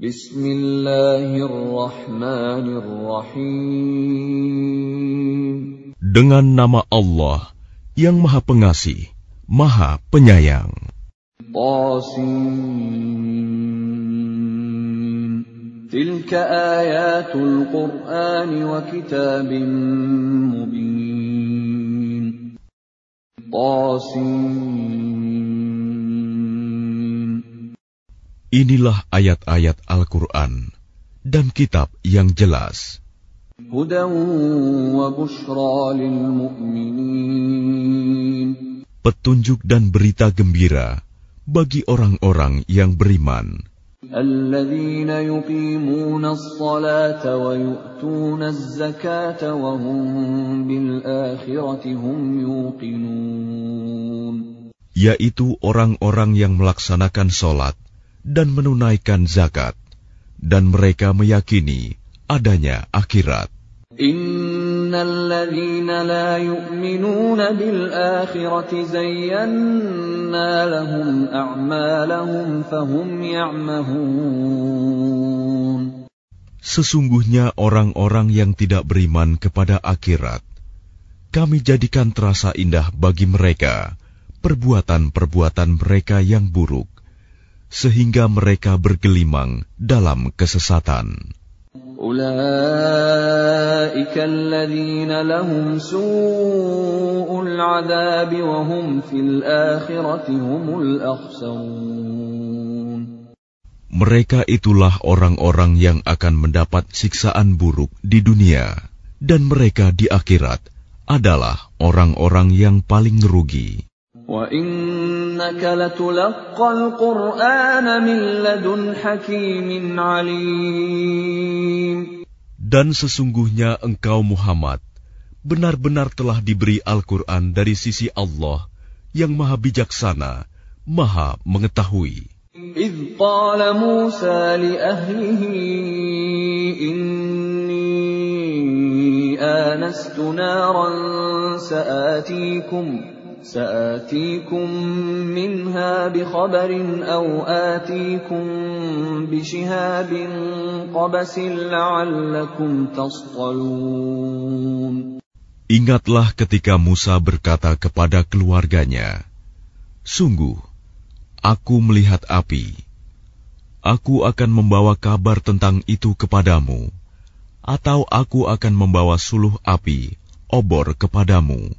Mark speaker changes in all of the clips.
Speaker 1: Bismillahirrahmanirrahim.
Speaker 2: Dengan nama Allah yang Maha Pengasih, Maha Penyayang.
Speaker 1: Tasin. Tilka ayatul Qur'an wa kitabim mubin. Tasin.
Speaker 2: Inilah ayat-ayat Al-Quran dan kitab yang jelas.
Speaker 1: Hudan wa bushra lil mu'minin.
Speaker 2: Petunjuk dan berita gembira bagi orang-orang yang beriman.
Speaker 1: الذين يقيمون الصلاة ويؤتون الزكاة وهم بالآخرة هم يوقنون
Speaker 2: Yaitu orang-orang yang melaksanakan sholat dan menunaikan zakat, dan mereka meyakini adanya akhirat.
Speaker 1: إن الذين لا يؤمنون بالآخرة زينا لهم أعمالهم فهم يعمهون
Speaker 2: Sesungguhnya orang-orang yang tidak beriman kepada akhirat, kami jadikan terasa indah bagi mereka perbuatan-perbuatan mereka yang buruk, sehingga mereka bergelimang dalam kesesatan. Mereka itulah orang-orang yang akan mendapat siksaan buruk di dunia, dan mereka di akhirat adalah orang-orang yang paling rugi
Speaker 1: وإنك لتلقى القرآن من لدن حكيم عليم
Speaker 2: Dan sesungguhnya engkau Muhammad benar-benar telah diberi Al-Quran dari sisi Allah yang maha bijaksana, maha mengetahui.
Speaker 1: إذ قال موسى لأهله إني آنست نارا سآتيكم سآتيكم منها بخبر أو آتيكم بشهاب قبس لعلكم تصطلون
Speaker 2: Ingatlah ketika Musa berkata kepada keluarganya, Sungguh, aku melihat api. Aku akan membawa kabar tentang itu kepadamu, atau aku akan membawa suluh api, obor kepadamu,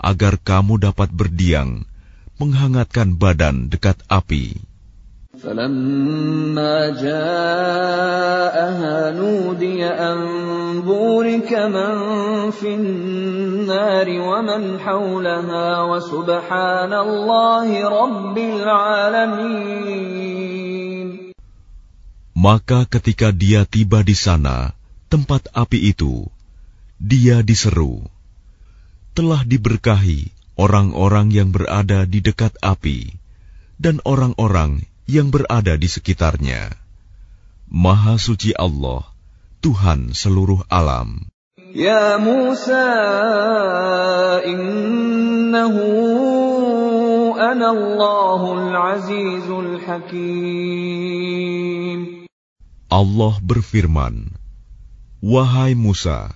Speaker 2: agar kamu dapat berdiam, menghangatkan badan dekat api.
Speaker 1: فلما جاءها نودي أن بورك من في النار ومن حولها وسبحان الله رب العالمين
Speaker 2: Maka ketika dia tiba di sana, tempat api itu, dia diseru. telah diberkahi orang-orang yang berada di dekat api dan orang-orang yang berada di sekitarnya. Maha suci Allah, Tuhan seluruh alam.
Speaker 1: Ya Musa, innahu Anallahul Azizul Hakim.
Speaker 2: Allah berfirman, Wahai Musa,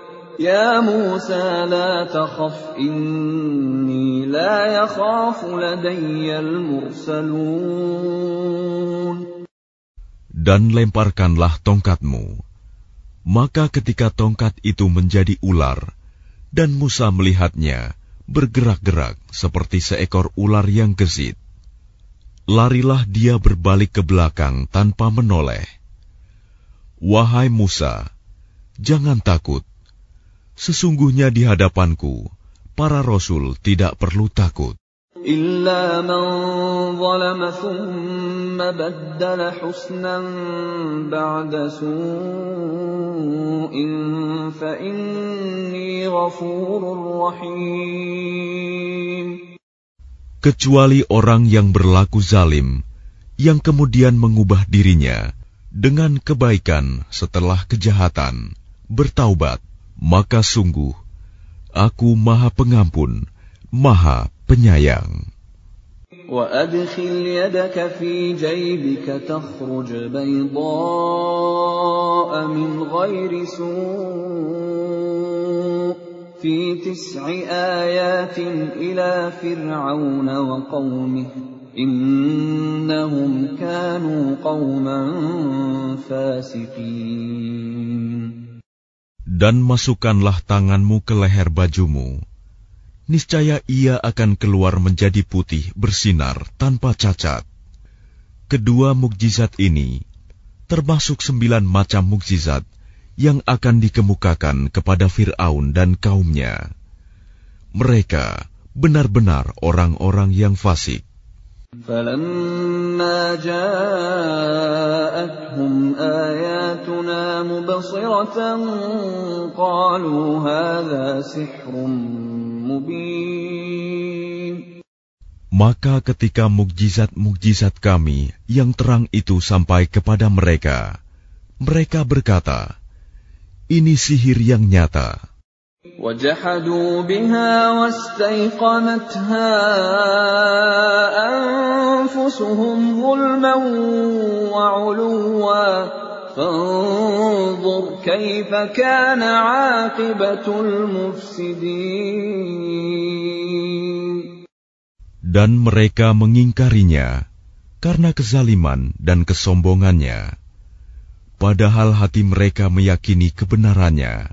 Speaker 1: Ya Musa la takhaf inni la yakhafu ladayyal mursalun.
Speaker 2: Dan lemparkanlah tongkatmu. Maka ketika tongkat itu menjadi ular, dan Musa melihatnya bergerak-gerak seperti seekor ular yang gesit, larilah dia berbalik ke belakang tanpa menoleh. Wahai Musa, jangan takut, Sesungguhnya di hadapanku, para rasul tidak perlu takut.
Speaker 1: إلا من ظلم ثم بدل حسنا بعد سوء فإني غفور رحيم
Speaker 2: Kecuali orang yang berlaku zalim, yang kemudian mengubah dirinya dengan kebaikan setelah kejahatan, bertaubat, maka sungguh Aku Maha Pengampun, Maha penyayang.
Speaker 1: وأدخل يدك في جيبك تخرج بيضاء من غير سوء في تسع آيات إلى فرعون وقومه إنهم كانوا قوما فاسقين
Speaker 2: dan masukkanlah tanganmu ke leher bajumu niscaya ia akan keluar menjadi putih bersinar tanpa cacat. Kedua mukjizat ini termasuk sembilan macam mukjizat yang akan dikemukakan kepada Fir'aun dan kaumnya. Mereka benar-benar orang-orang yang fasik.
Speaker 1: فلما جاءتهم آياتنا مبصرة قالوا هذا سحر
Speaker 2: maka ketika mukjizat-mukjizat kami yang terang itu sampai kepada mereka, mereka berkata, ini sihir yang nyata.
Speaker 1: وجحدوا بها واستيقنتها أنفسهم ظلما وعلوا فانظر كيف كان عاقبة المفسدين
Speaker 2: Dan mereka mengingkarinya karena kezaliman dan kesombongannya. Padahal hati mereka meyakini kebenarannya.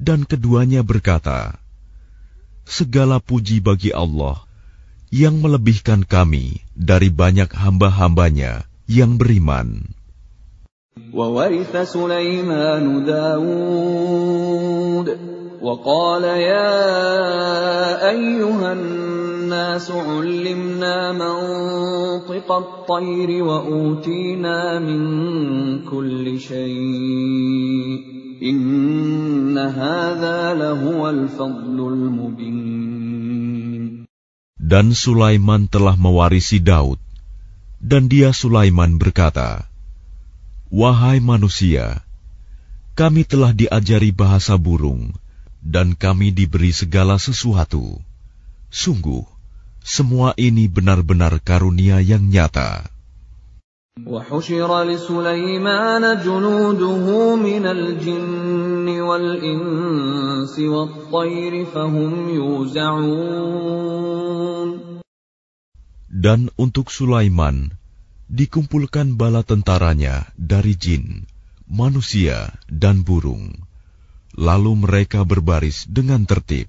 Speaker 2: dan keduanya berkata, Segala puji bagi Allah yang melebihkan kami dari banyak hamba-hambanya yang beriman.
Speaker 1: وورث سليمان داود وقال يا أيها الناس علمنا منطق الطير وأوتينا من كل شيء
Speaker 2: dan Sulaiman telah mewarisi Daud, dan dia Sulaiman berkata, "Wahai manusia, kami telah diajari bahasa burung, dan kami diberi segala sesuatu. Sungguh, semua ini benar-benar karunia yang nyata."
Speaker 1: وحشر لسليمان جنوده من الجن والإنس والطير فهم يوزعون
Speaker 2: Dan untuk Sulaiman dikumpulkan bala tentaranya dari jin, manusia, dan burung. Lalu mereka berbaris dengan tertib.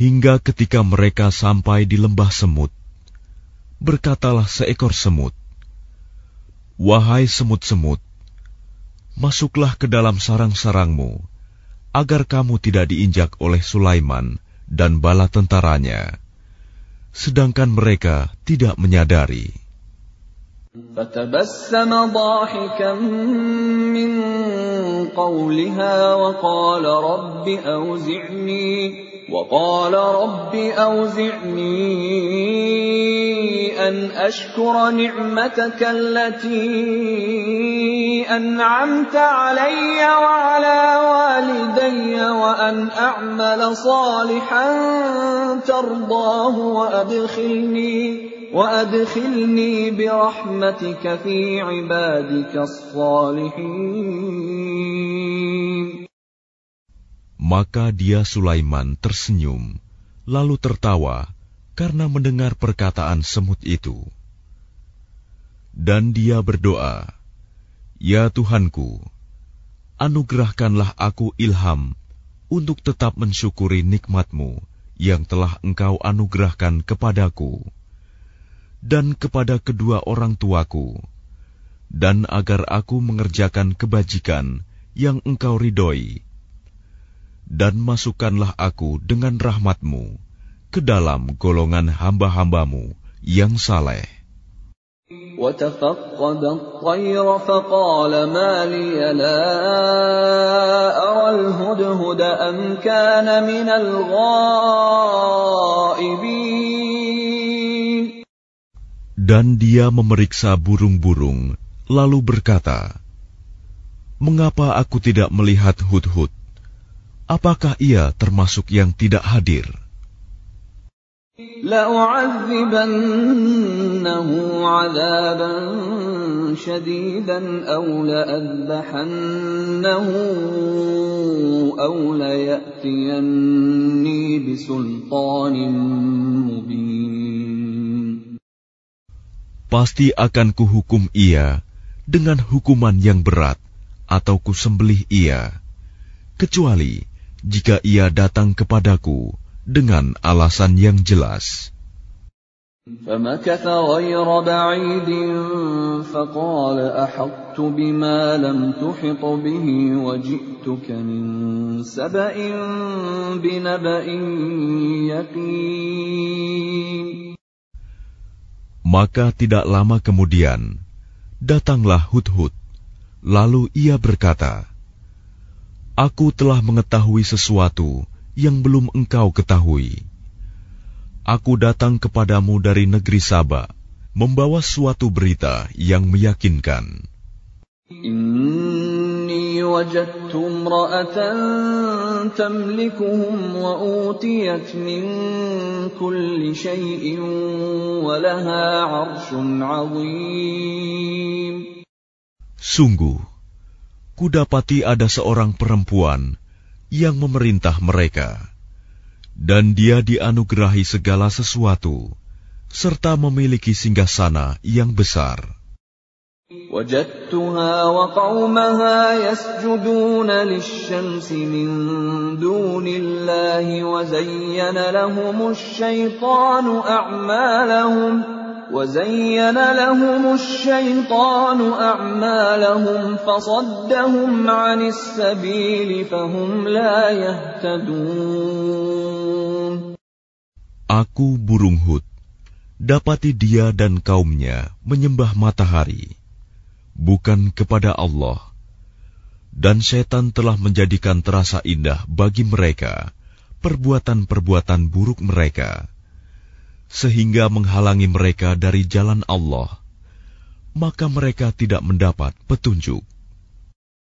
Speaker 2: Hingga ketika mereka sampai di lembah semut, berkatalah seekor semut, Wahai semut-semut, masuklah ke dalam sarang-sarangmu, agar kamu tidak diinjak oleh Sulaiman dan bala tentaranya, sedangkan mereka tidak menyadari.
Speaker 1: فتبسم ضاحكا من قولها وقال رب أوزعني وقال رب أوزعني أن أشكر نعمتك التي أنعمت علي وعلى والدي وأن أعمل صالحا ترضاه وأدخلني وأدخلني برحمتك في عبادك الصالحين.
Speaker 2: Maka dia Sulaiman tersenyum, lalu tertawa karena mendengar perkataan semut itu. Dan dia berdoa, "Ya Tuhanku, anugerahkanlah aku ilham untuk tetap mensyukuri nikmatmu yang telah engkau anugerahkan kepadaku dan kepada kedua orang tuaku, dan agar aku mengerjakan kebajikan yang engkau ridhoi dan masukkanlah aku dengan rahmatmu ke dalam golongan hamba-hambamu yang saleh.
Speaker 1: وتفقد الطير فقال ما لي لا أرى الهدهد أم كان من الغائبين
Speaker 2: Dan dia memeriksa burung-burung, lalu berkata, Mengapa aku tidak melihat hudhud? apakah ia termasuk yang tidak hadir?
Speaker 1: لأعذبنه عذابا شديدا أو لأذبحنه أو ليأتيني بسلطان مبين
Speaker 2: Pasti akan kuhukum ia dengan hukuman yang berat atau kusembelih ia, kecuali jika ia datang kepadaku dengan alasan yang jelas.
Speaker 1: فمكث غير بعيد فقال أحطت بما لم تحط به وجئتك من سبأ بنبأ يقين
Speaker 2: Maka tidak lama kemudian, datanglah Hudhud, lalu ia berkata, Aku telah mengetahui sesuatu yang belum engkau ketahui. Aku datang kepadamu dari negeri Saba, membawa suatu berita yang meyakinkan.
Speaker 1: Inni wajadtu imra'atan tamlikuhum wa utiyat min kulli shay'in wa laha 'arshun 'azim.
Speaker 2: Sungguh, kudapati ada seorang perempuan yang memerintah mereka, dan dia dianugerahi segala sesuatu, serta memiliki singgasana yang besar.
Speaker 1: وجدتها وقومها يسجدون للشمس من دون الله وزين لهم الشيطان أعمالهم وزين لهم الشيطان أعمالهم فصدهم عن السبيل فهم لا يهتدون
Speaker 2: Aku burung hut, dapati dia dan kaumnya menyembah matahari, bukan kepada Allah, dan setan telah menjadikan terasa indah bagi mereka perbuatan-perbuatan buruk mereka sehingga menghalangi mereka dari jalan Allah, maka mereka tidak mendapat petunjuk.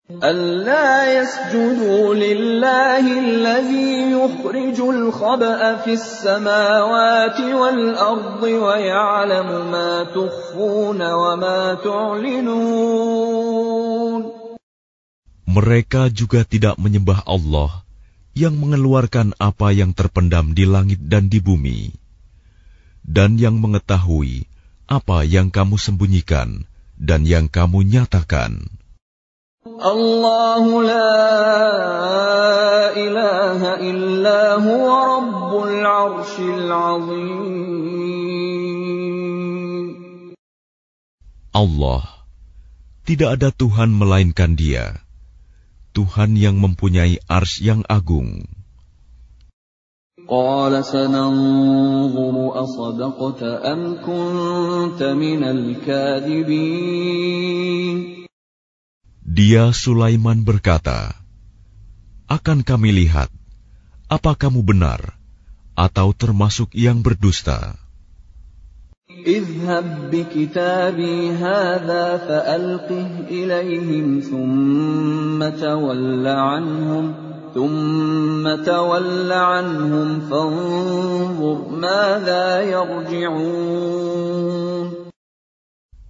Speaker 1: ألا يسجدوا لله الذي يخرج الخبأ في السماوات والأرض ويعلم ما تخفون وما تعلنون
Speaker 2: Mereka juga tidak menyembah Allah yang mengeluarkan apa yang terpendam di langit dan di bumi dan yang mengetahui apa yang kamu sembunyikan dan yang kamu nyatakan.
Speaker 1: Allah la ilaha illa huwa rabbul arshil azim.
Speaker 2: Allah, tidak ada Tuhan melainkan Dia, Tuhan yang mempunyai ars yang agung.
Speaker 1: قال سننظر أصدقت أم كنت من الكاذبين
Speaker 2: Dia Sulaiman berkata, Akan kami lihat, Apa kamu benar atau termasuk yang berdusta?
Speaker 1: اذهب بكتابي هذا فألقه إليهم ثم تول عنهم ثم تول عنهم فانظر ماذا يرجعون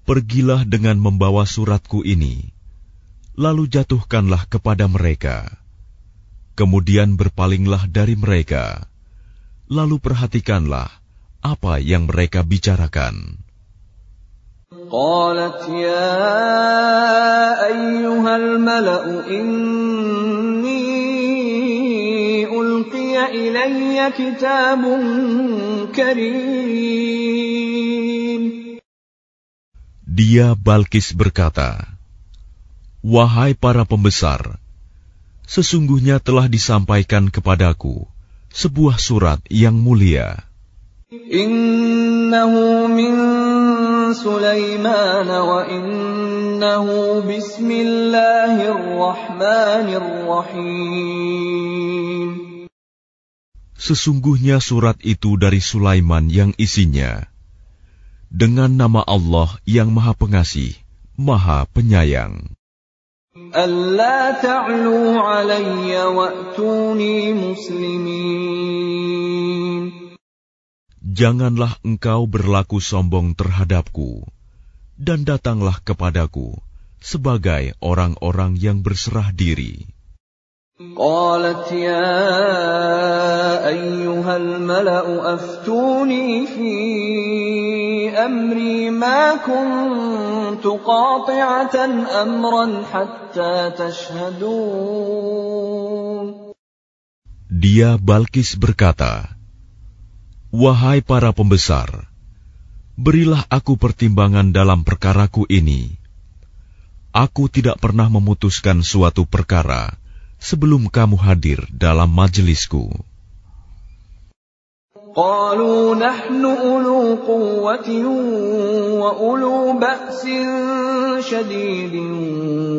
Speaker 2: Pergilah dengan membawa suratku ini, lalu jatuhkanlah kepada mereka. Kemudian berpalinglah dari mereka, lalu perhatikanlah apa yang mereka bicarakan.
Speaker 1: قالت يا أيها الملأ إني ألقي إلي كتاب كريم
Speaker 2: Dia Balkis berkata, Wahai para pembesar, sesungguhnya telah disampaikan kepadaku sebuah surat yang mulia.
Speaker 1: إنه من سليمان وإنه بسم الله الرحمن الرحيم
Speaker 2: Sesungguhnya surat itu dari Sulaiman yang isinya dengan nama Allah yang Maha Pengasih, Maha Penyayang. Janganlah engkau berlaku sombong terhadapku, dan datanglah kepadaku sebagai orang-orang yang berserah diri.
Speaker 1: قالت يا أيها الملأ أفتوني في أمري ما كنت قاطعة أمرا حتى تشهدون
Speaker 2: Dia Balkis berkata, Wahai para pembesar, berilah aku pertimbangan dalam perkaraku ini. Aku tidak pernah memutuskan suatu perkara sebelum kamu hadir dalam majelisku.
Speaker 1: قالوا نحن أولو قوة وأولو بأس شديد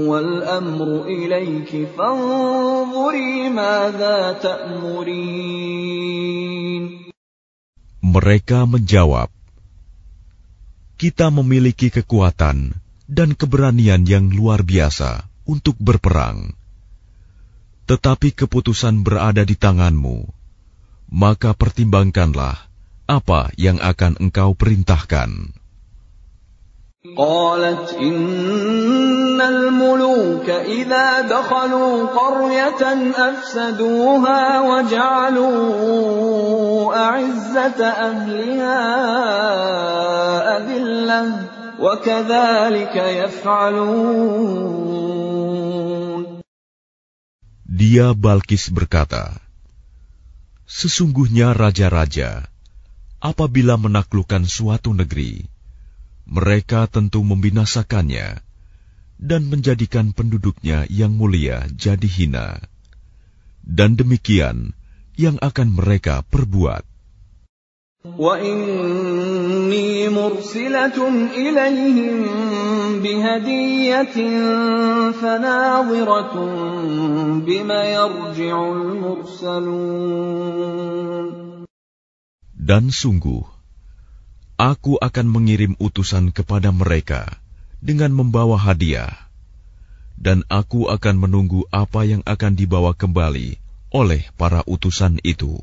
Speaker 1: والأمر إليك فانظري ماذا تأمرين
Speaker 2: Mereka menjawab, "Kita memiliki kekuatan dan keberanian yang luar biasa untuk berperang, tetapi keputusan berada di tanganmu. Maka pertimbangkanlah apa yang akan engkau perintahkan."
Speaker 1: قالت إن الملوك إذا دخلوا قرية أفسدوها وجعلوا أعزة أهلها أذلة وكذلك يفعلون
Speaker 2: dia Balkis berkata, Sesungguhnya raja-raja, apabila menaklukkan suatu negeri, mereka tentu membinasakannya dan menjadikan penduduknya yang mulia jadi hina. Dan demikian yang akan mereka perbuat.
Speaker 1: وإني مرسلة إليهم بهدية فناظرة بما يرجع المرسلون
Speaker 2: Dan sungguh, aku akan mengirim utusan kepada mereka dengan membawa hadiah, dan aku akan menunggu apa yang akan dibawa kembali oleh para utusan itu.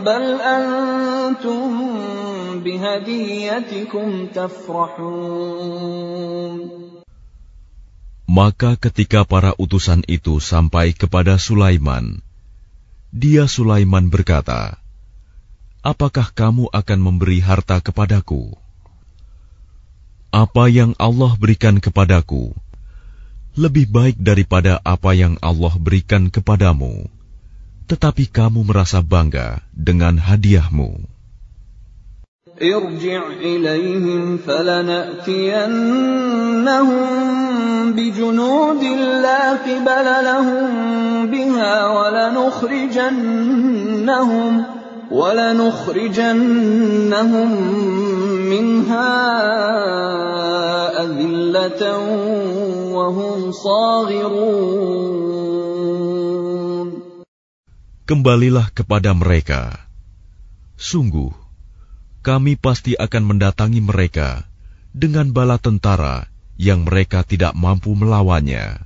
Speaker 1: بل أنتم بهديتكم تفرحون
Speaker 2: Maka ketika para utusan itu sampai kepada Sulaiman, dia Sulaiman berkata, Apakah kamu akan memberi harta kepadaku? Apa yang Allah berikan tetapi kamu merasa bangga dengan hadiahmu.
Speaker 1: ارجع إليهم فلنأتينهم بجنود لا قبل لهم بها ولنخرجنهم ولنخرجنهم منها أذلة وهم صاغرون
Speaker 2: Kembalilah kepada mereka. Sungguh, kami pasti akan mendatangi mereka dengan bala tentara yang mereka tidak mampu melawannya.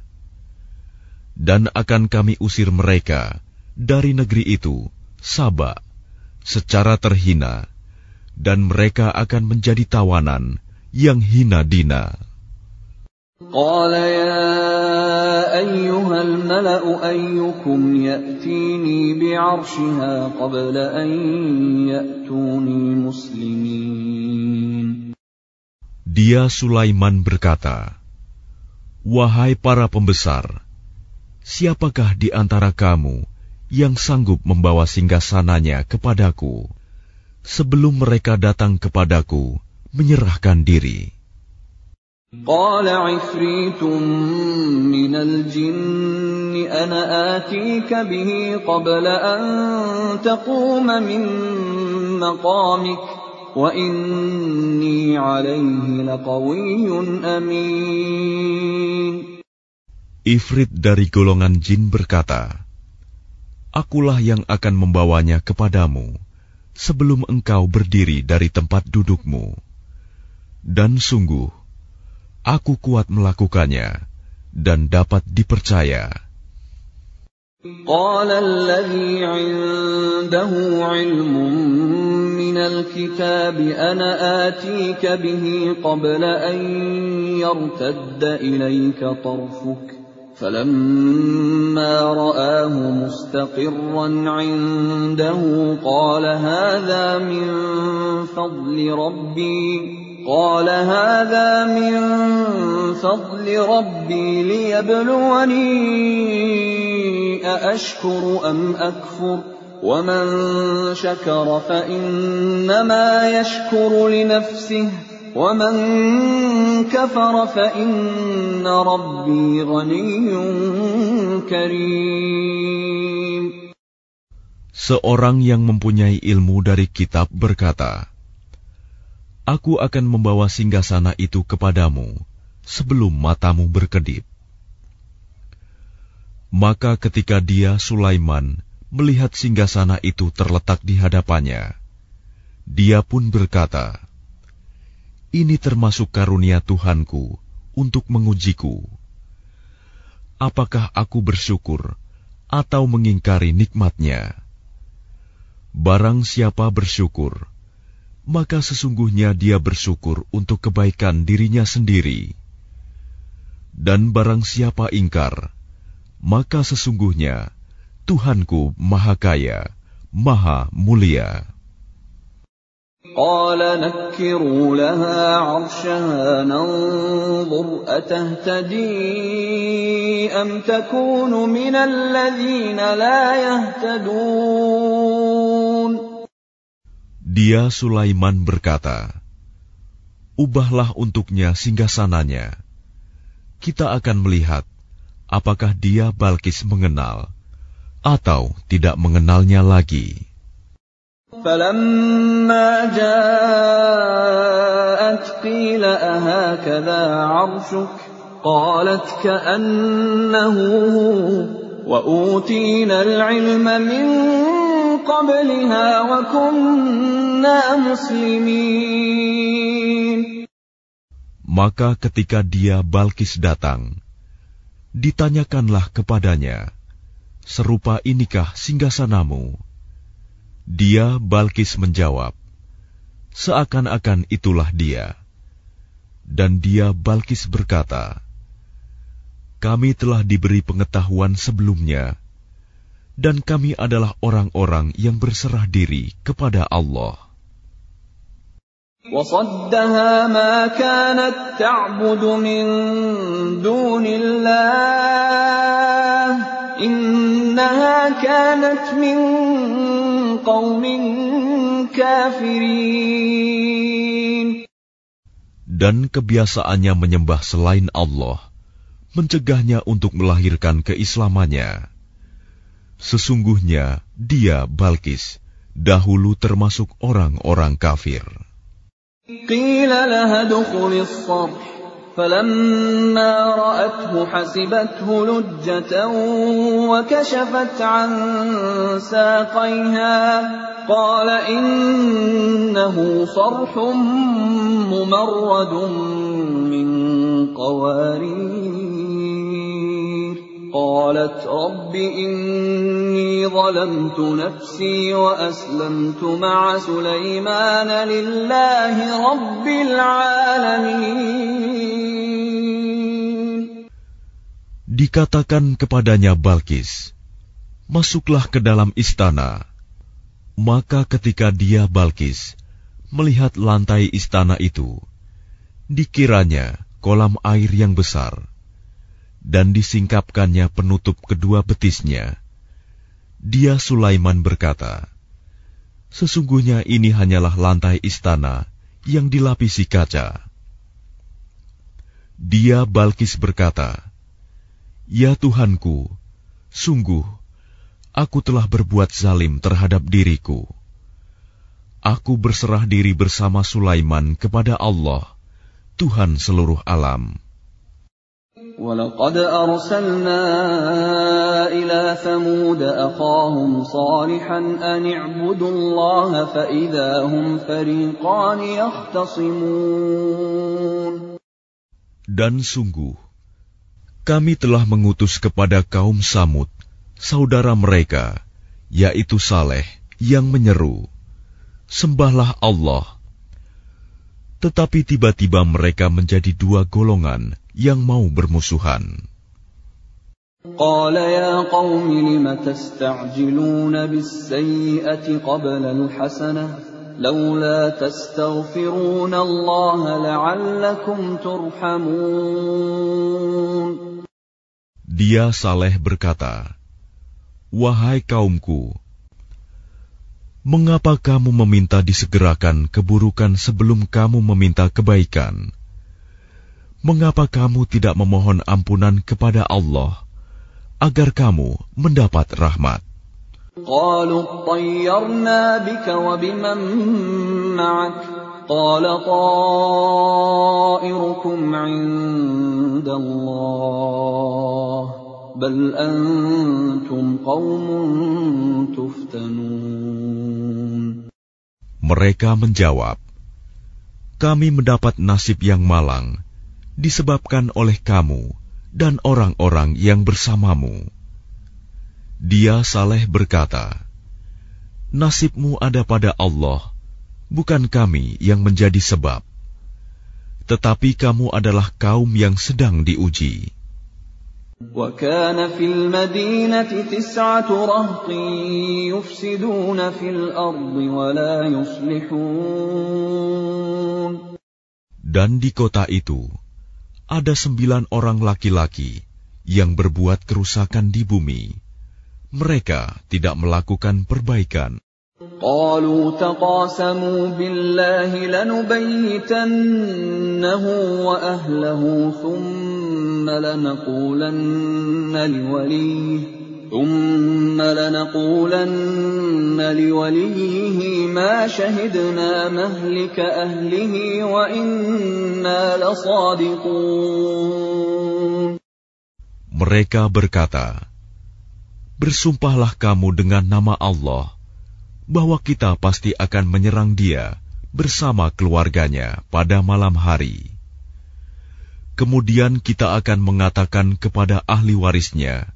Speaker 2: Dan akan kami usir mereka dari negeri itu, Sabak, secara terhina, dan mereka akan menjadi tawanan yang hina dina.
Speaker 1: أيها الملأ أيكم يأتيني بعرشها قبل أن يأتوني مسلمين
Speaker 2: Dia Sulaiman berkata, Wahai para pembesar, siapakah di antara kamu yang sanggup membawa singgasananya kepadaku sebelum mereka datang kepadaku menyerahkan diri?'
Speaker 1: قال عفريت من الجن أنا آتيك به قبل أن تقوم من مقامك وإني عليه لقوي أمين
Speaker 2: Ifrit dari golongan jin berkata, Akulah yang akan membawanya kepadamu sebelum engkau berdiri dari tempat dudukmu. Dan sungguh, aku kuat melakukannya dan dapat dipercaya.
Speaker 1: قال الذي عنده علم من الكتاب أنا آتيك به قبل أن يرتد إليك طرفك فلما رآه مستقرا عنده قال هذا من فضل ربي قال هذا من فضل ربي ليبلوني أأشكر أم أكفر ومن شكر فإنما يشكر لنفسه ومن كفر فإن ربي غني كريم.
Speaker 2: Seorang yang mempunyai ilmu dari kitab berkata, Aku akan membawa singgasana itu kepadamu sebelum matamu berkedip. Maka ketika dia, Sulaiman, melihat singgasana itu terletak di hadapannya, dia pun berkata, Ini termasuk karunia Tuhanku untuk mengujiku. Apakah aku bersyukur atau mengingkari nikmatnya? Barang siapa bersyukur, maka sesungguhnya dia bersyukur untuk kebaikan dirinya sendiri. Dan barang siapa ingkar, maka sesungguhnya Tuhanku Maha Kaya, Maha Mulia.
Speaker 1: قال نكروا لها عرشها ننظر أتهتدي أم تكون من الذين لا يهتدون
Speaker 2: Dia Sulaiman berkata, Ubahlah untuknya singgasananya. Kita akan melihat apakah dia Balkis mengenal atau tidak mengenalnya lagi.
Speaker 1: فلما جاءت قيل أهكذا عرشك قالت كأنه هو وأوتينا العلم من قبلها وكنا مسلمين
Speaker 2: Maka ketika dia Balkis datang, ditanyakanlah kepadanya, serupa inikah singgasanamu? Dia Balkis menjawab, seakan-akan itulah dia. Dan dia Balkis berkata, kami telah diberi pengetahuan sebelumnya, dan kami adalah orang-orang yang berserah diri kepada Allah.
Speaker 1: وصدها ما كانت تعبد من دون الله إنها كانت من قوم كافرين
Speaker 2: Dan kebiasaannya menyembah selain Allah, mencegahnya untuk melahirkan keislamannya. Sesungguhnya dia, Balkis, dahulu termasuk orang-orang kafir.
Speaker 1: قيل لها ادخل الصرح فلما رأته حسبته لجة وكشفت عن ساقيها قال إنه صرح ممرد من قوارير قالت رب إني ظلمت نفسي وأسلمت مع سليمان لله رب العالمين
Speaker 2: Dikatakan kepadanya Balkis, Masuklah ke dalam istana. Maka ketika dia Balkis melihat lantai istana itu, dikiranya kolam air yang besar, dan disingkapkannya penutup kedua betisnya. Dia Sulaiman berkata, Sesungguhnya ini hanyalah lantai istana yang dilapisi kaca. Dia Balkis berkata, Ya Tuhanku, sungguh aku telah berbuat zalim terhadap diriku. Aku berserah diri bersama Sulaiman kepada Allah, Tuhan seluruh alam.
Speaker 1: ولقد أرسلنا إلى ثمود أخاهم صالحا أن اعبدوا الله فإذا هم فريقان يختصمون
Speaker 2: Dan sungguh, kami telah mengutus kepada kaum Samud, saudara mereka, yaitu Saleh, yang menyeru, Sembahlah Allah. Tetapi tiba-tiba mereka menjadi dua golongan yang mau bermusuhan.
Speaker 1: قال يا قوم لم تستعجلون بالسيئة قبل الحسنة لولا تستغفرون الله لعلكم ترحمون
Speaker 2: Dia Saleh berkata, Wahai kaumku, mengapa kamu meminta disegerakan keburukan sebelum kamu meminta kebaikan? Mengapa kamu tidak memohon ampunan kepada Allah agar kamu mendapat rahmat?
Speaker 1: قالوا اطيرنا بك وبمن معك قال طائركم عند الله بل أنتم قوم تفتنون
Speaker 2: Mereka menjawab, Kami mendapat nasib yang malang disebabkan oleh kamu dan orang-orang yang bersamamu. Dia Saleh berkata, Nasibmu ada pada Allah, bukan kami yang menjadi sebab. Tetapi kamu adalah kaum yang sedang diuji.
Speaker 1: وكان في المدينة تسعة رهط يفسدون في الأرض ولا يصلحون
Speaker 2: Dan di kota itu, ada sembilan orang laki-laki yang berbuat kerusakan di bumi. Mereka tidak melakukan perbaikan.
Speaker 1: قالوا تقاسموا بالله لنبيتنه وأهله ثم لنقولن لوليه ثم لنقولن لوليه ما شهدنا مهلك أهله وإنا لصادقون
Speaker 2: Mereka berkata, Bersumpahlah kamu dengan nama Allah bahwa kita pasti akan menyerang dia bersama keluarganya pada malam hari. Kemudian kita akan mengatakan kepada ahli warisnya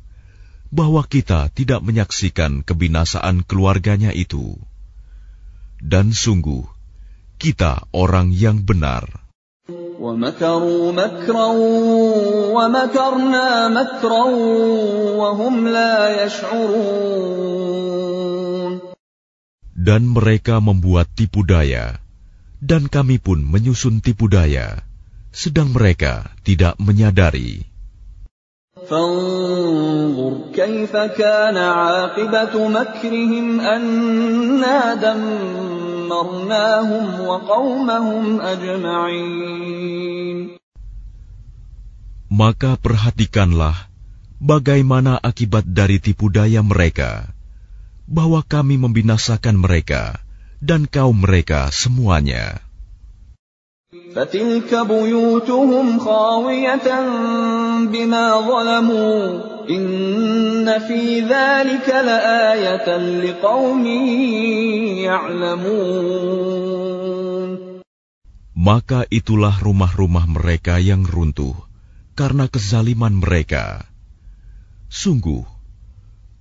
Speaker 2: bahwa kita tidak menyaksikan kebinasaan keluarganya itu, dan sungguh kita orang yang benar. Dan mereka membuat tipu daya, dan kami pun menyusun tipu daya, sedang mereka tidak menyadari.
Speaker 1: فانظر كيف كان عاقبة مكرهم أنا دمرناهم وقومهم أجمعين
Speaker 2: Maka perhatikanlah bagaimana akibat dari tipu daya mereka, bahwa kami membinasakan mereka dan kaum mereka semuanya.
Speaker 1: فتلك بيوتهم خاوية بما ظلموا إن في ذلك لآية لقوم يعلمون
Speaker 2: Maka itulah rumah-rumah mereka yang runtuh karena kezaliman mereka. Sungguh,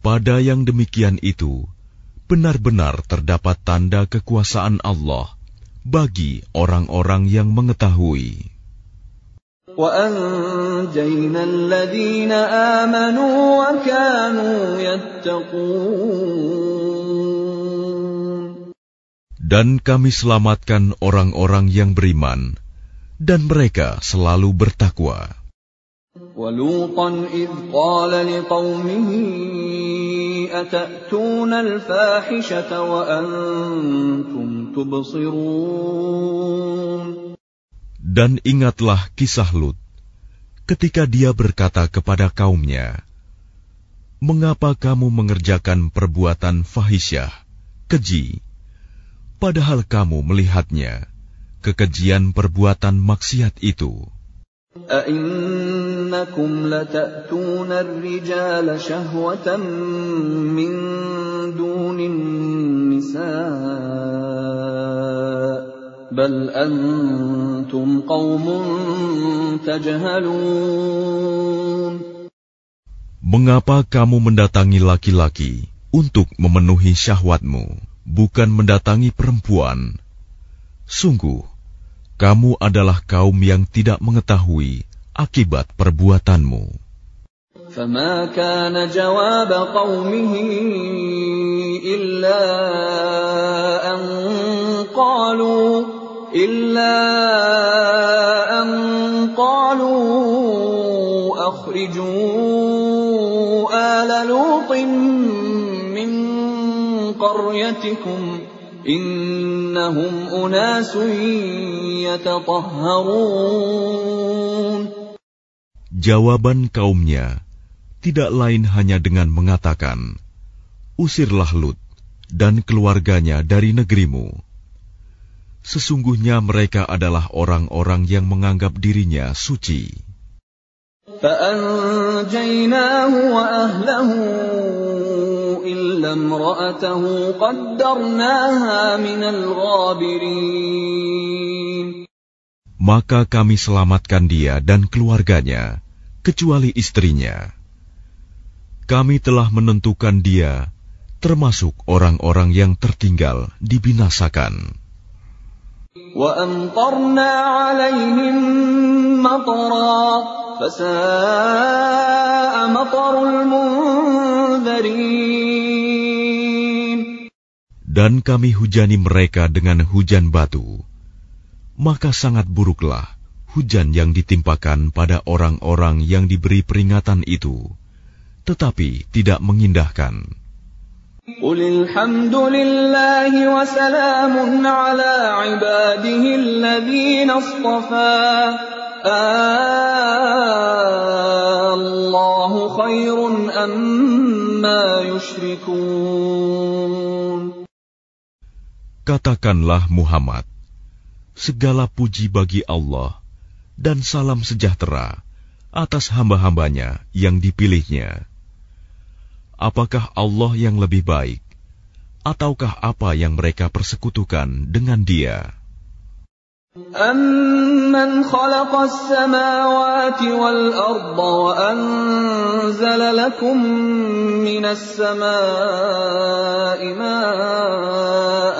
Speaker 2: pada yang demikian itu benar-benar terdapat tanda kekuasaan Allah bagi orang-orang yang mengetahui. Dan kami selamatkan orang-orang yang beriman, dan mereka selalu bertakwa.
Speaker 1: ولوطا إذ قال لقومه أتأتون الفاحشة وأنتم تبصرون
Speaker 2: Dan ingatlah kisah Lut ketika dia berkata kepada kaumnya, Mengapa kamu mengerjakan perbuatan fahisyah, keji, padahal kamu melihatnya, kekejian perbuatan maksiat itu.
Speaker 1: أئنكم لتأتون الرجال شهوة من دون النساء بل أنتم قوم تجهلون
Speaker 2: Mengapa kamu mendatangi laki-laki untuk memenuhi syahwatmu, bukan mendatangi perempuan? Sungguh, kamu adalah kaum yang tidak mengetahui akibat perbuatanmu.
Speaker 1: فما كان جواب قومه إلا أن قالوا إلا أن قالوا أخرجوا آل لوط من قريتكم إنهم أناس
Speaker 2: Jawaban kaumnya tidak lain hanya dengan mengatakan, Usirlah Lut dan keluarganya dari negerimu. Sesungguhnya mereka adalah orang-orang yang menganggap dirinya suci maka kami selamatkan dia dan keluarganya, kecuali istrinya. Kami telah menentukan dia, termasuk orang-orang yang tertinggal dibinasakan. Dan kami hujani mereka dengan hujan batu maka sangat buruklah hujan yang ditimpakan pada orang-orang yang diberi peringatan itu, tetapi tidak mengindahkan. Katakanlah Muhammad, segala puji bagi Allah dan salam sejahtera atas hamba-hambanya yang dipilihnya. Apakah Allah yang lebih baik, ataukah apa yang mereka persekutukan dengan Dia?
Speaker 1: أَمَّنْ خَلَقَ السَّمَاوَاتِ وَالْأَرْضَ وَأَنزَلَ لَكُم مِّنَ السَّمَاءِ مَاءً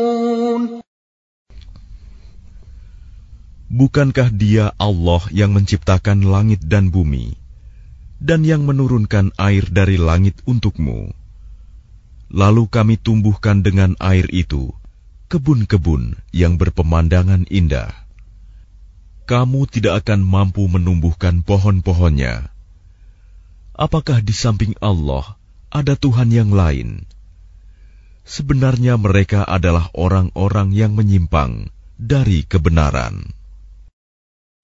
Speaker 2: Bukankah dia Allah yang menciptakan langit dan bumi, dan yang menurunkan air dari langit untukmu? Lalu kami tumbuhkan dengan air itu kebun-kebun yang berpemandangan indah. Kamu tidak akan mampu menumbuhkan pohon-pohonnya. Apakah di samping Allah ada Tuhan yang lain? Sebenarnya mereka adalah orang-orang yang menyimpang dari kebenaran.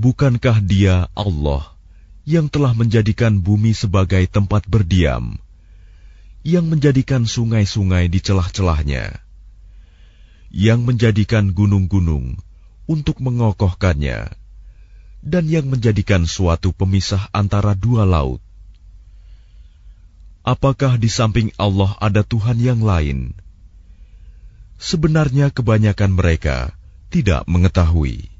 Speaker 2: Bukankah Dia Allah yang telah menjadikan bumi sebagai tempat berdiam, yang menjadikan sungai-sungai di celah-celahnya, yang menjadikan gunung-gunung untuk mengokohkannya, dan yang menjadikan suatu pemisah antara dua laut? Apakah di samping Allah ada Tuhan yang lain? Sebenarnya kebanyakan mereka tidak mengetahui.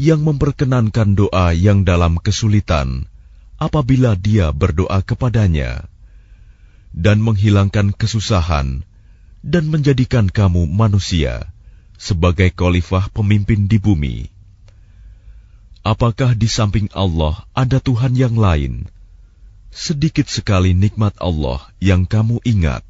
Speaker 2: yang memperkenankan doa yang dalam kesulitan apabila Dia berdoa kepadanya, dan menghilangkan kesusahan dan menjadikan kamu manusia sebagai khalifah pemimpin di bumi? Apakah di samping Allah ada Tuhan yang lain? Sedikit sekali nikmat Allah yang kamu ingat.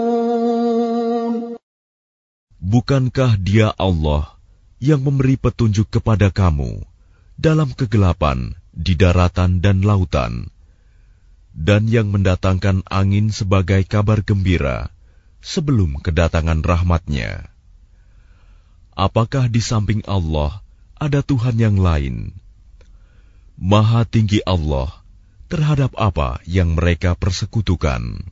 Speaker 2: Bukankah Dia Allah yang memberi petunjuk kepada kamu dalam kegelapan di daratan dan lautan, dan yang mendatangkan angin sebagai kabar gembira sebelum kedatangan rahmatnya? Apakah di samping Allah ada Tuhan yang lain? Maha tinggi Allah terhadap apa yang mereka persekutukan.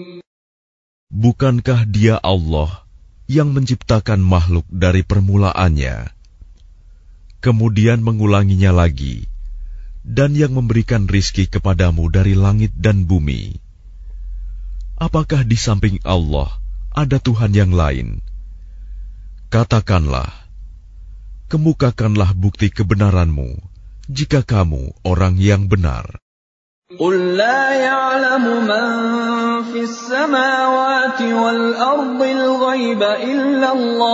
Speaker 2: Bukankah Dia Allah yang menciptakan makhluk dari permulaannya, kemudian mengulanginya lagi, dan yang memberikan rizki kepadamu dari langit dan bumi? Apakah di samping Allah ada Tuhan yang lain? Katakanlah, kemukakanlah bukti kebenaranmu jika kamu orang yang benar.
Speaker 1: قُل لَّا يَعْلَمُ مَن فِي السَّمَاوَاتِ وَالْأَرْضِ الْغَيْبَ إِلَّا اللَّهُ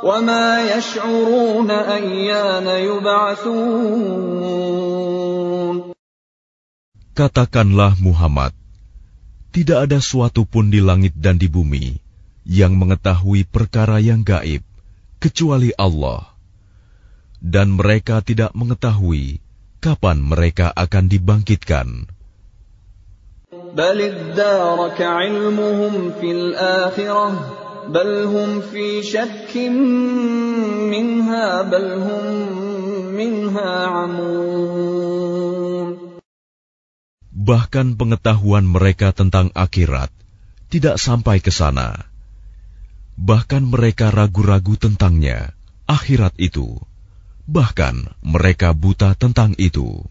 Speaker 1: وَمَا يَشْعُرُونَ أَيَّانَ يُبْعَثُونَ
Speaker 2: Katakanlah Muhammad, tidak ada suatu pun di langit dan di bumi yang mengetahui perkara yang gaib kecuali Allah. Dan mereka tidak mengetahui kapan mereka akan dibangkitkan. Bahkan pengetahuan mereka tentang akhirat tidak sampai ke sana. Bahkan mereka ragu-ragu tentangnya, akhirat itu Bahkan mereka buta tentang itu.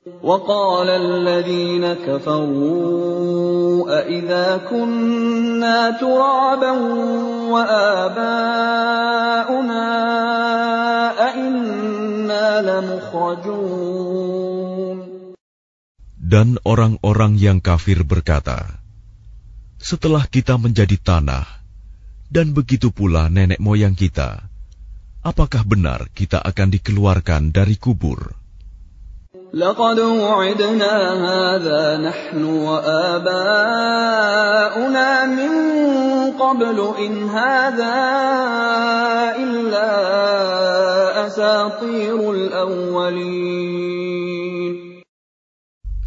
Speaker 1: وقال الذين كفروا أإذا كنا ترابا وآباؤنا أإنا لمخرجون
Speaker 2: Dan orang-orang yang kafir berkata, Setelah kita menjadi tanah, dan begitu pula nenek moyang kita, apakah benar kita akan dikeluarkan dari kubur?
Speaker 1: لقد وعدنا هذا نحن وآباؤنا من قبل إن هذا إلا أساطير الأولين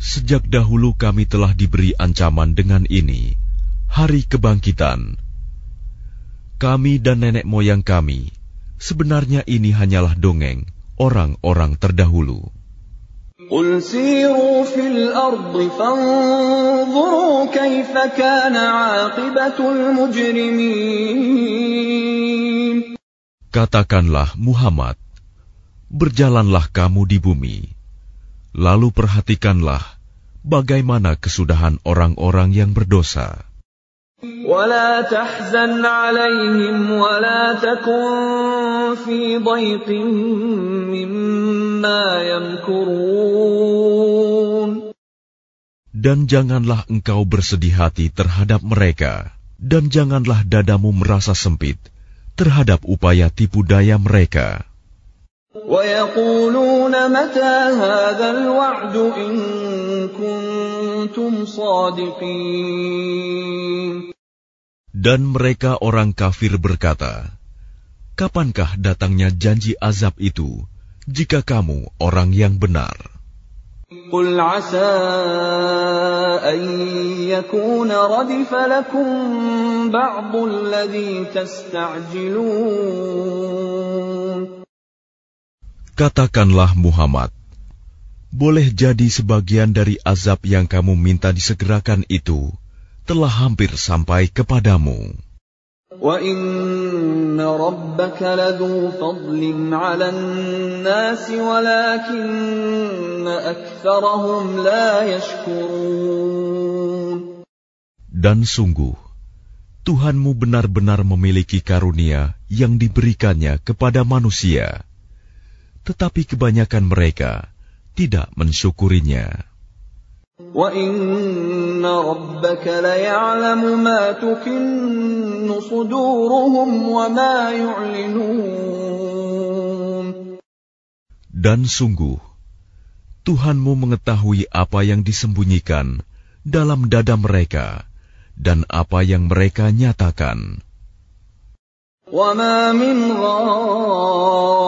Speaker 2: Sejak dahulu kami telah diberi ancaman dengan ini, hari kebangkitan. Kami dan nenek moyang kami, sebenarnya ini hanyalah dongeng orang-orang terdahulu.
Speaker 1: قل سيروا في الأرض فانظروا كيف كان عاقبة المجرمين
Speaker 2: Katakanlah Muhammad, berjalanlah kamu di bumi, lalu perhatikanlah bagaimana kesudahan orang-orang yang berdosa.
Speaker 1: ولا تحزن عليهم ولا تكن في ضيق مما يمكرون
Speaker 2: Dan janganlah engkau bersedih hati terhadap mereka, dan janganlah dadamu merasa sempit terhadap upaya tipu daya mereka. Dan mereka orang kafir berkata, Kapankah datangnya janji azab itu, jika kamu orang yang benar?
Speaker 1: قل عسى أن يكون ردف لكم بعض الذي تستعجلون
Speaker 2: Katakanlah Muhammad, boleh jadi sebagian dari azab yang kamu minta disegerakan itu telah hampir sampai kepadamu.
Speaker 1: وَإِنَّ رَبَّكَ لَذُو فَضْلٍ عَلَى النَّاسِ وَلَكِنَّ أَكْثَرَهُمْ لَا يَشْكُرُونَ
Speaker 2: Dan sungguh, Tuhanmu benar-benar memiliki karunia yang diberikannya kepada manusia. Tetapi kebanyakan mereka tidak mensyukurinya.
Speaker 1: وَإِنَّ رَبَّكَ لَيَعْلَمُ مَا تُكِنُّ صُدُورُهُمْ وَمَا يُعْلِنُونَ
Speaker 2: Dan sungguh, Tuhanmu mengetahui apa yang disembunyikan dalam dada mereka dan apa yang mereka nyatakan.
Speaker 1: وَمَا مِنْ غَائِبَةٍ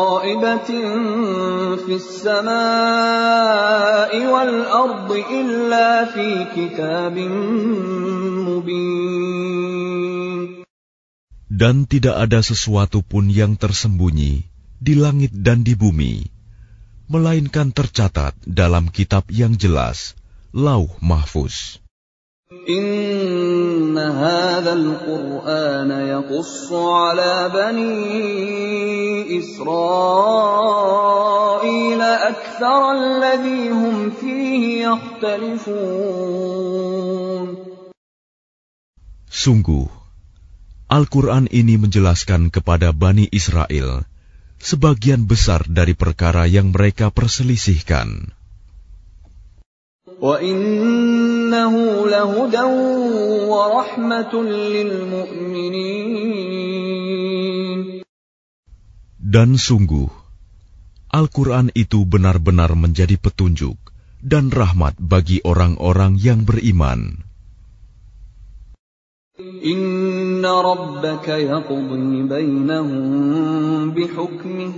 Speaker 1: فِي السَّمَاءِ وَالْأَرْضِ إِلَّا فِي كِتَابٍ مُبِينٍ
Speaker 2: Dan tidak ada sesuatu pun yang tersembunyi di langit dan di bumi, melainkan tercatat dalam kitab yang jelas, Lauh Mahfuz.
Speaker 1: إِنَّ هَذَا الْقُرْآنَ يَقُصُّ عَلَى بَنِي إِسْرَائِيلَ أَكْثَرَ الَّذِي هُمْ فِيهِ يَخْتَلِفُونَ
Speaker 2: Sungguh, Al-Quran ini menjelaskan kepada Bani Israel sebagian besar dari perkara yang mereka perselisihkan.
Speaker 1: innahu lahudan wa.
Speaker 2: Dan sungguh, Al-Quran itu benar-benar menjadi petunjuk dan rahmat bagi orang-orang yang beriman.
Speaker 1: Inna rabbaka yaqdi bainahum bihukmih.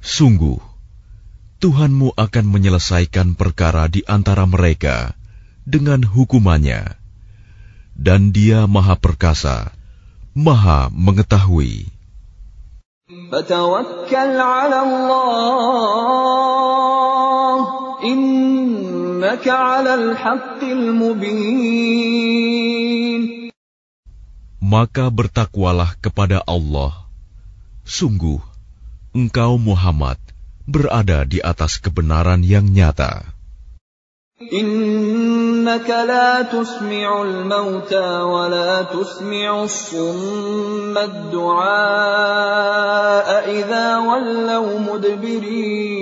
Speaker 2: Sungguh, Tuhanmu akan menyelesaikan perkara di antara mereka dengan hukumannya, dan Dia Maha Perkasa, Maha Mengetahui. Maka bertakwalah kepada Allah. Sungguh, engkau Muhammad berada di atas kebenaran yang nyata.
Speaker 1: إنك لا تسمع الموتى ولا تسمع الصم الدعاء إذا ولوا مدبرين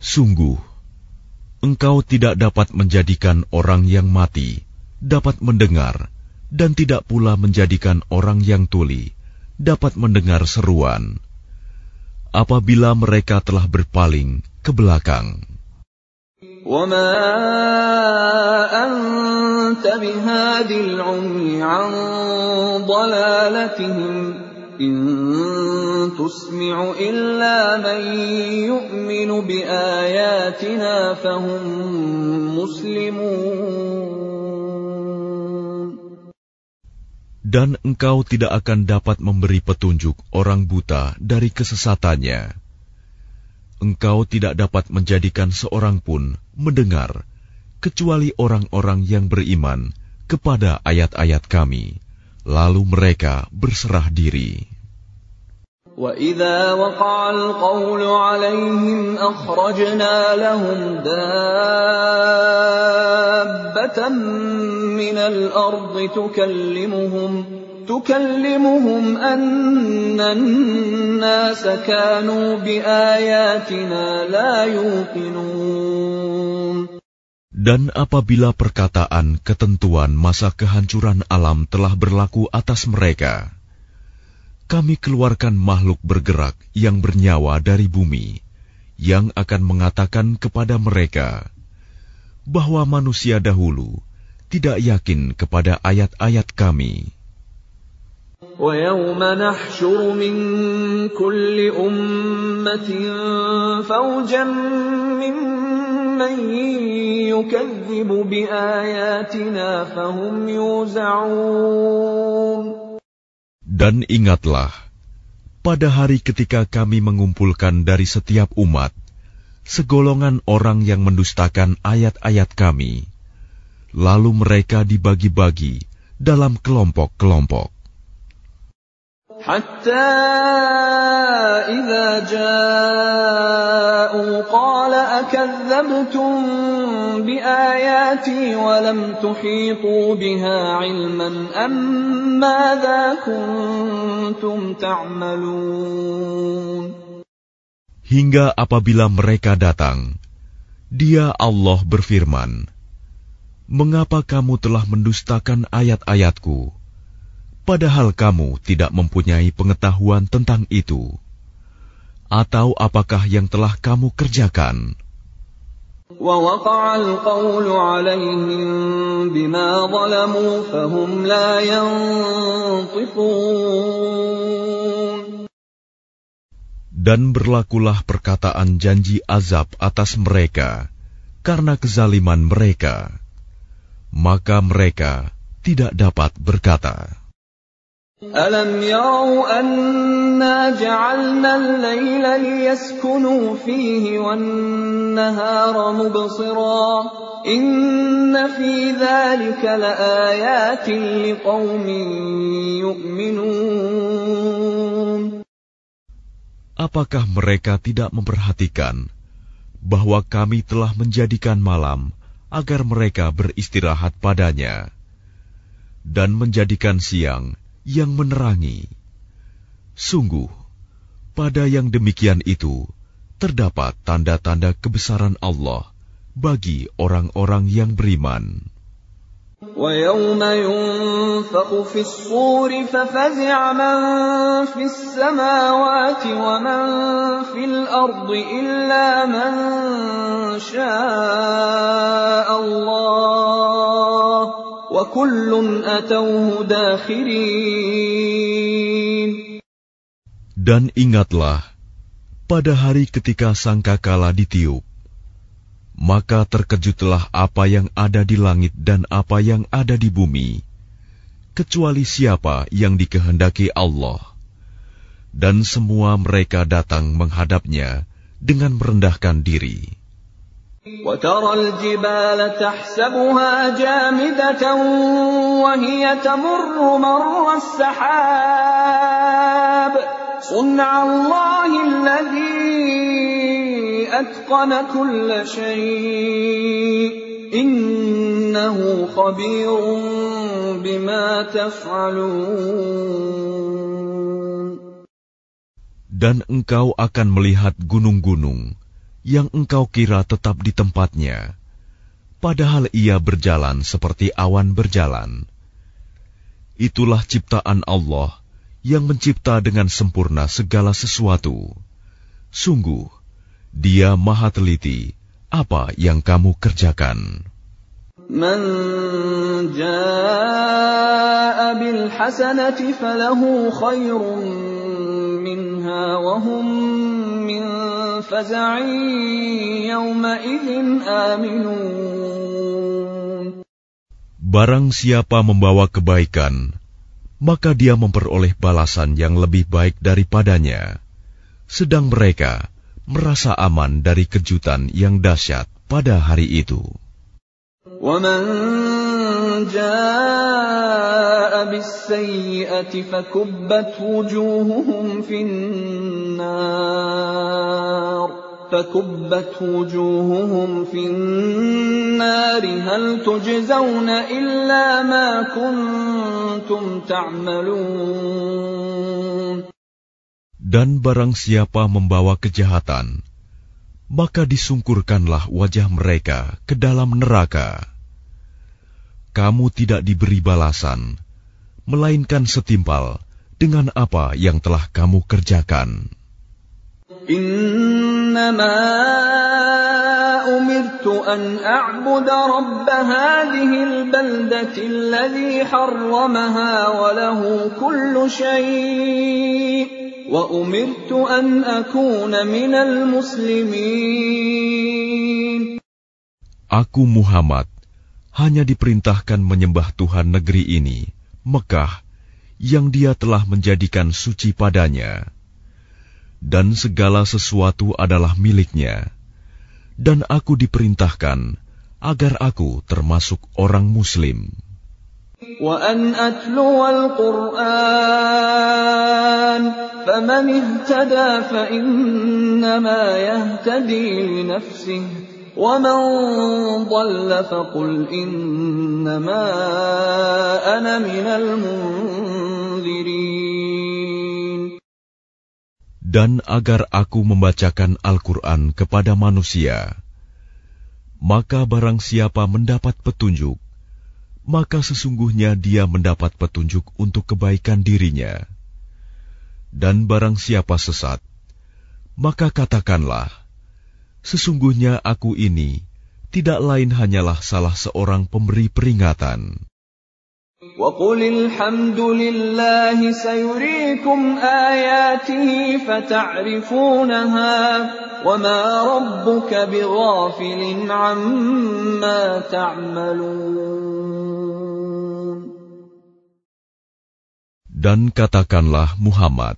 Speaker 2: Sungguh, engkau tidak dapat menjadikan orang yang mati dapat mendengar, dan tidak pula menjadikan orang yang tuli dapat mendengar seruan apabila mereka telah berpaling ke belakang. Dan engkau tidak akan dapat memberi petunjuk orang buta dari kesesatannya. Engkau tidak dapat menjadikan seorang pun mendengar, kecuali orang-orang yang beriman kepada ayat-ayat kami, lalu mereka berserah diri.
Speaker 1: وإذا وقع القول عليهم أخرجنا لهم دابة من الأرض تكلمهم تكلمهم أن الناس كانوا بآياتنا لا يوقنون
Speaker 2: Dan apabila perkataan ketentuan masa kehancuran alam telah berlaku atas mereka, kami keluarkan makhluk bergerak yang bernyawa dari bumi, yang akan mengatakan kepada mereka bahwa manusia dahulu tidak yakin kepada ayat-ayat kami.
Speaker 1: ويوم نحشر من كل أمة فوجا ممن يكذب بآياتنا فهم يوزعون
Speaker 2: dan ingatlah, pada hari ketika kami mengumpulkan dari setiap umat, segolongan orang yang mendustakan ayat-ayat kami, lalu mereka dibagi-bagi dalam kelompok-kelompok.
Speaker 1: حتى إذا جاءوا قال أكذبتم بآياتي ولم تحيطوا بها علما أم ماذا كنتم تعملون
Speaker 2: Hingga apabila mereka datang, dia Allah berfirman, Mengapa kamu telah mendustakan ayat-ayatku? padahal kamu tidak mempunyai pengetahuan tentang itu, atau apakah yang telah kamu kerjakan? Dan berlakulah perkataan janji azab atas mereka karena kezaliman mereka, maka mereka tidak dapat berkata.
Speaker 1: ألم يروا أنا جعلنا الليل ليسكنوا فيه والنهار مبصرا إن في ذلك لآيات لقوم يؤمنون
Speaker 2: Apakah mereka tidak memperhatikan bahwa kami telah menjadikan malam agar mereka beristirahat padanya dan menjadikan siang yang menerangi. Sungguh, pada yang demikian itu terdapat tanda-tanda kebesaran Allah bagi orang-orang yang beriman.
Speaker 1: ويوم ينفخ في الصور ففزع من في السماوات ومن في الأرض إلا من شاء الله وكل أتوه داخرين
Speaker 2: dan ingatlah, pada hari ketika sangkakala ditiup, maka terkejutlah apa yang ada di langit dan apa yang ada di bumi, kecuali siapa yang dikehendaki Allah. Dan semua mereka datang menghadapnya dengan merendahkan diri.
Speaker 1: وترى الجبال تحسبها جامدة وهي تمر مر السحاب. صنع الله الذي أتقن كل شيء. إنه خبير بما تفعلون.
Speaker 2: Dan engkau akan melihat gunung-gunung yang engkau kira tetap di tempatnya, padahal ia berjalan seperti awan berjalan. Itulah ciptaan Allah yang mencipta dengan sempurna segala sesuatu. Sungguh, Dia Maha Teliti apa yang kamu kerjakan.
Speaker 1: Man jaa bil hasanati falahu khairun minha wa hum
Speaker 2: Barang siapa membawa kebaikan, maka dia memperoleh balasan yang lebih baik daripadanya. Sedang mereka merasa aman dari kejutan yang dahsyat pada hari itu.
Speaker 1: ومن جاء بالسيئة فكبت وجوههم في النار فكبت وجوههم في النار هل تجزون إلا ما كنتم تعملون
Speaker 2: Dan barang siapa membawa kejahatan, maka disungkurkanlah wajah mereka ke dalam neraka. Kamu tidak diberi balasan, melainkan setimpal dengan apa yang telah kamu kerjakan.
Speaker 1: إنما أمرت أن أعبد رب هذه البلدة الذي حرمها وله كل شيء وأمرت أن أكون من المسلمين
Speaker 2: Aku Muhammad hanya diperintahkan menyembah Tuhan negeri ini, Mekah, yang dia telah menjadikan suci padanya. Dan segala sesuatu adalah miliknya. Dan aku diperintahkan agar aku termasuk orang muslim.
Speaker 1: وأن أتلو القرآن فمن اهتدى فإنما يهتدي لنفسه ومن ضل فقل إنما أنا من المنذرين
Speaker 2: Dan agar aku membacakan Al-Quran kepada manusia, maka barang siapa mendapat petunjuk, maka sesungguhnya dia mendapat petunjuk untuk kebaikan dirinya. Dan barang siapa sesat, maka katakanlah, sesungguhnya aku ini tidak lain hanyalah salah seorang pemberi peringatan.
Speaker 1: وقل الحمد لله سيريكم آياته فتعرفونها وما ربك بغافل عما تعملون
Speaker 2: Dan katakanlah Muhammad,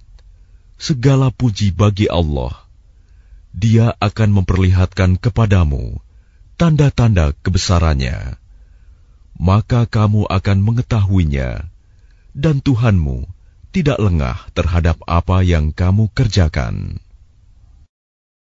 Speaker 2: segala puji bagi Allah. dia akan memperlihatkan kepadamu tanda-tanda kebesarannya. Maka kamu akan mengetahuinya, dan Tuhanmu tidak lengah terhadap apa yang kamu kerjakan.